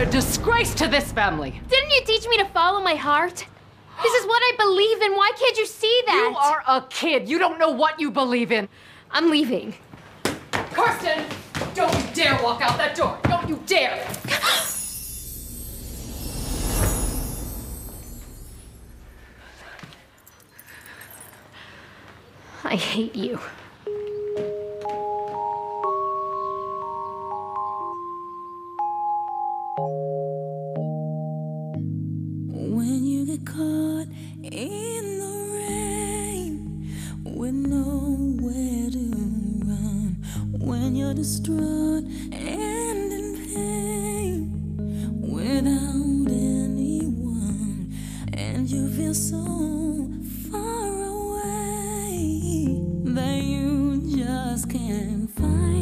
a disgrace to this family. Didn't you teach me to follow my heart? This is what I believe in. Why can't you see that? You are a kid. You don't know what you believe in. I'm leaving. Karsten, don't you dare walk out that door. Don't you dare. I hate you. When you get caught in the rain with nowhere to run, when you're distraught and in pain without anyone, and you feel so far away that you just can't find